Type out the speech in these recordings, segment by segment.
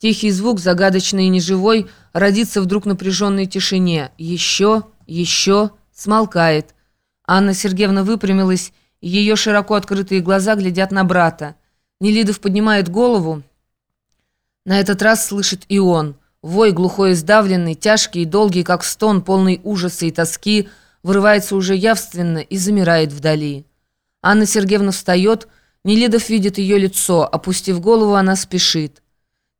Тихий звук, загадочный и неживой, родится вдруг напряженной тишине. Еще, еще, смолкает. Анна Сергеевна выпрямилась, ее широко открытые глаза глядят на брата. Нелидов поднимает голову. На этот раз слышит и он. Вой глухой сдавленный, тяжкий и долгий, как стон, полный ужаса и тоски, вырывается уже явственно и замирает вдали. Анна Сергеевна встает, Нелидов видит ее лицо, опустив голову, она спешит.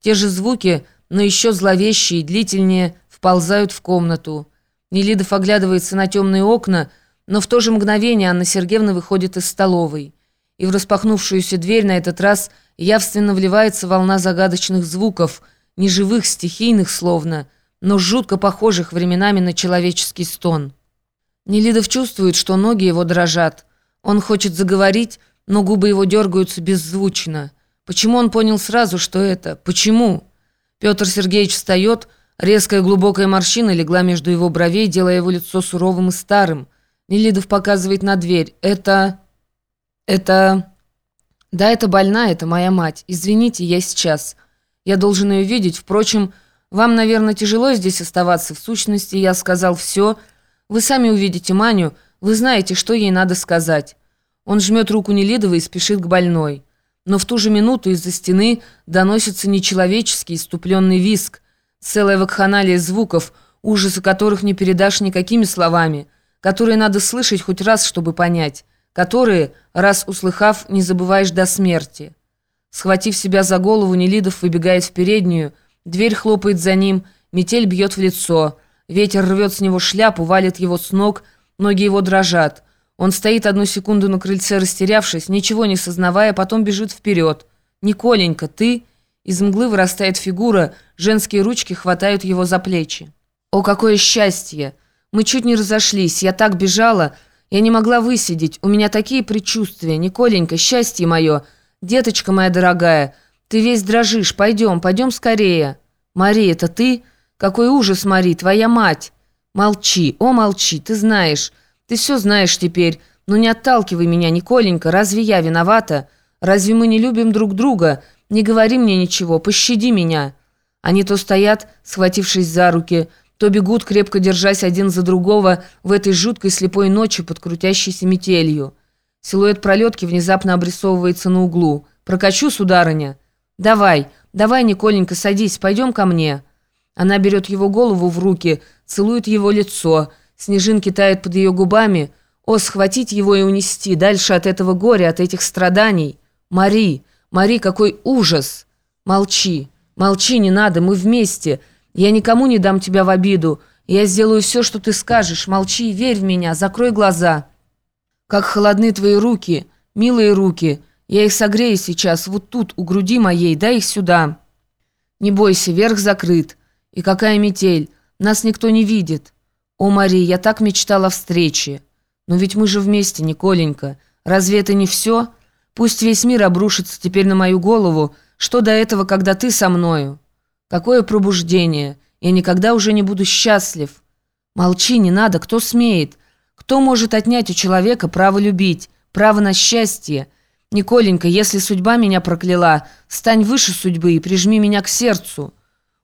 Те же звуки, но еще зловещие и длительнее, вползают в комнату. Нелидов оглядывается на темные окна, но в то же мгновение Анна Сергеевна выходит из столовой. И в распахнувшуюся дверь на этот раз явственно вливается волна загадочных звуков, неживых, стихийных словно, но жутко похожих временами на человеческий стон. Нелидов чувствует, что ноги его дрожат. Он хочет заговорить, но губы его дергаются беззвучно. Почему он понял сразу, что это? Почему? Петр Сергеевич встает, резкая глубокая морщина легла между его бровей, делая его лицо суровым и старым. Нелидов показывает на дверь. «Это... это...» «Да, это больная, это моя мать. Извините, я сейчас. Я должен ее видеть. Впрочем, вам, наверное, тяжело здесь оставаться. В сущности, я сказал все. Вы сами увидите Маню. Вы знаете, что ей надо сказать». Он жмет руку Нелидова и спешит к больной но в ту же минуту из-за стены доносится нечеловеческий иступленный виск, целая вакханалия звуков, ужасы которых не передашь никакими словами, которые надо слышать хоть раз, чтобы понять, которые, раз услыхав, не забываешь до смерти. Схватив себя за голову, Нелидов выбегает в переднюю, дверь хлопает за ним, метель бьет в лицо, ветер рвет с него шляпу, валит его с ног, ноги его дрожат – он стоит одну секунду на крыльце, растерявшись, ничего не сознавая, потом бежит вперед. «Николенька, ты...» Из мглы вырастает фигура, женские ручки хватают его за плечи. «О, какое счастье! Мы чуть не разошлись, я так бежала, я не могла высидеть, у меня такие предчувствия, Николенька, счастье мое! Деточка моя дорогая, ты весь дрожишь, пойдем, пойдем скорее!» «Мари, это ты? Какой ужас, Мари, твоя мать!» «Молчи, о, молчи, ты знаешь...» Ты все знаешь теперь. Но не отталкивай меня, Николенька. Разве я виновата? Разве мы не любим друг друга? Не говори мне ничего, пощади меня». Они то стоят, схватившись за руки, то бегут, крепко держась один за другого в этой жуткой слепой ночи под крутящейся метелью. Силуэт пролетки внезапно обрисовывается на углу. «Прокачу, сударыня?» «Давай, давай, Николенька, садись, пойдем ко мне». Она берет его голову в руки, целует его лицо, Снежинки тают под ее губами. О, схватить его и унести дальше от этого горя, от этих страданий. Мари, Мари, какой ужас! Молчи, молчи, не надо, мы вместе. Я никому не дам тебя в обиду. Я сделаю все, что ты скажешь. Молчи, верь в меня, закрой глаза. Как холодны твои руки, милые руки. Я их согрею сейчас, вот тут, у груди моей, дай их сюда. Не бойся, верх закрыт. И какая метель, нас никто не видит. «О, Мари, я так мечтала о встрече. Но ведь мы же вместе, Николенька. Разве это не все? Пусть весь мир обрушится теперь на мою голову. Что до этого, когда ты со мною? Какое пробуждение! Я никогда уже не буду счастлив. Молчи, не надо, кто смеет? Кто может отнять у человека право любить, право на счастье? Николенька, если судьба меня прокляла, стань выше судьбы и прижми меня к сердцу».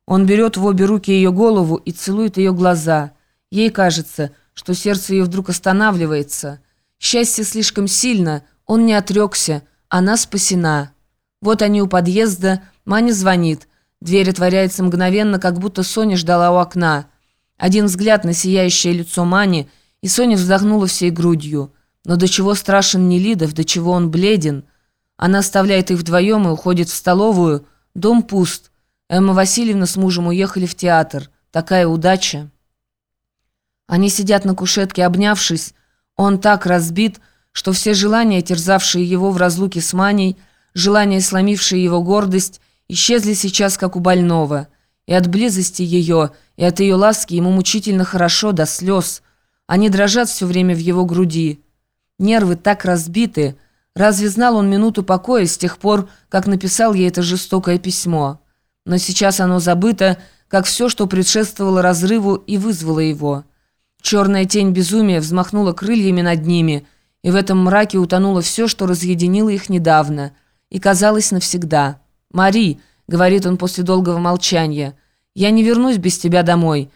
Он берет в обе руки ее голову и целует ее глаза – Ей кажется, что сердце ее вдруг останавливается. Счастье слишком сильно, он не отрекся, она спасена. Вот они у подъезда, Маня звонит. Дверь отворяется мгновенно, как будто Соня ждала у окна. Один взгляд на сияющее лицо Мани, и Соня вздохнула всей грудью. Но до чего страшен Нелидов, до чего он бледен. Она оставляет их вдвоем и уходит в столовую. Дом пуст. Эмма Васильевна с мужем уехали в театр. Такая удача. Они сидят на кушетке, обнявшись. Он так разбит, что все желания, терзавшие его в разлуке с Маней, желания, сломившие его гордость, исчезли сейчас, как у больного. И от близости ее, и от ее ласки ему мучительно хорошо до слез. Они дрожат все время в его груди. Нервы так разбиты. Разве знал он минуту покоя с тех пор, как написал ей это жестокое письмо? Но сейчас оно забыто, как все, что предшествовало разрыву и вызвало его. Черная тень безумия взмахнула крыльями над ними, и в этом мраке утонуло все, что разъединило их недавно, и казалось навсегда. «Мари!» — говорит он после долгого молчания. «Я не вернусь без тебя домой.